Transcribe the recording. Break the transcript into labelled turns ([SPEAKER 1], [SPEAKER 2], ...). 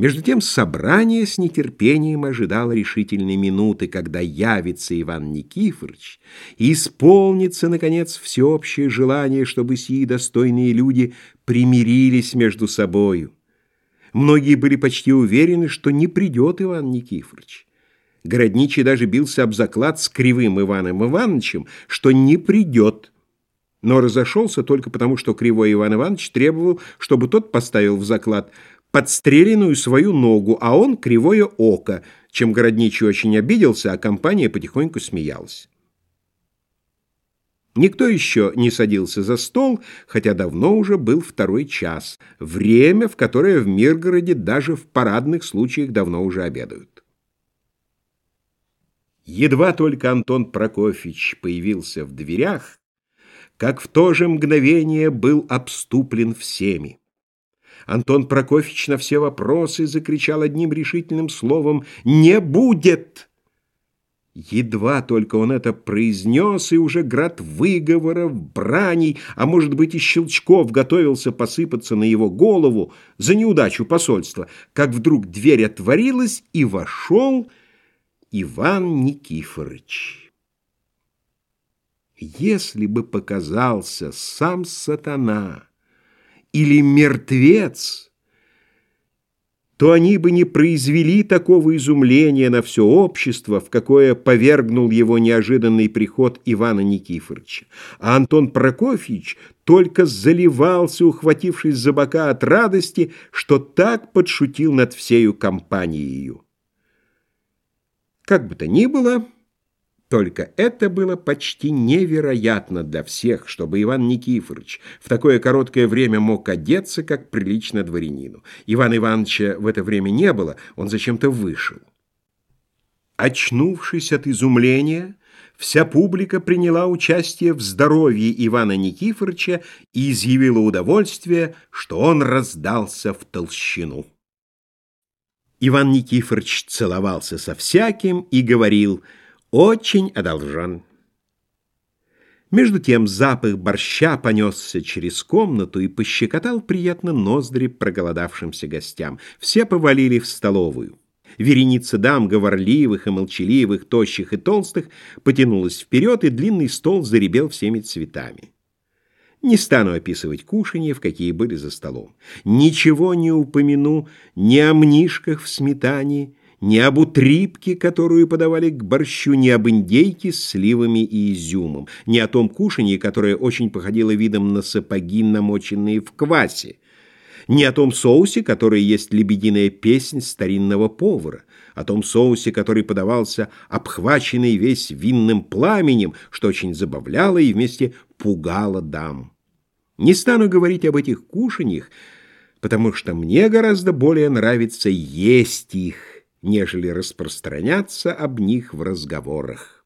[SPEAKER 1] Между тем собрание с нетерпением ожидало решительной минуты, когда явится Иван Никифорович и исполнится, наконец, всеобщее желание, чтобы сии достойные люди примирились между собою. Многие были почти уверены, что не придет Иван Никифорович. Городничий даже бился об заклад с кривым Иваном Ивановичем, что не придет. Но разошелся только потому, что кривой Иван Иванович требовал, чтобы тот поставил в заклад подстреленную свою ногу, а он кривое око, чем городничий очень обиделся, а компания потихоньку смеялась. Никто еще не садился за стол, хотя давно уже был второй час, время, в которое в Миргороде даже в парадных случаях давно уже обедают. Едва только Антон Прокофьевич появился в дверях, как в то же мгновение был обступлен всеми. Антон Прокофьевич на все вопросы закричал одним решительным словом «Не будет!» Едва только он это произнес, и уже град выговоров, браней, а может быть и щелчков готовился посыпаться на его голову за неудачу посольства, как вдруг дверь отворилась, и вошел Иван Никифорович. Если бы показался сам сатана или мертвец, то они бы не произвели такого изумления на все общество, в какое повергнул его неожиданный приход Ивана Никифоровича. А Антон Прокофьевич только заливался, ухватившись за бока от радости, что так подшутил над всею компанией. Как бы то ни было, только это было почти невероятно для всех, чтобы Иван Никифорович в такое короткое время мог одеться, как прилично дворянину. Ивана Ивановича в это время не было, он зачем-то вышел. Очнувшись от изумления, вся публика приняла участие в здоровье Ивана Никифоровича и изъявила удовольствие, что он раздался в толщину. Иван Никифорович целовался со всяким и говорил «очень одолжен». Между тем запах борща понесся через комнату и пощекотал приятно ноздри проголодавшимся гостям. Все повалили в столовую. Вереница дам, говорливых и молчаливых, тощих и толстых, потянулась вперед, и длинный стол заребел всеми цветами. Не стану описывать кушанья, в какие были за столом. Ничего не упомяну ни о мнишках в сметане, ни об утрипке, которую подавали к борщу, ни об индейке с сливами и изюмом, ни о том кушанье, которое очень походило видом на сапоги, намоченные в квасе, ни о том соусе, который есть лебединая песнь старинного повара, о том соусе, который подавался обхваченный весь винным пламенем, что очень забавляло и вместе пугало дам. Не стану говорить об этих кушаньях, потому что мне гораздо более нравится есть их, нежели распространяться об них в разговорах.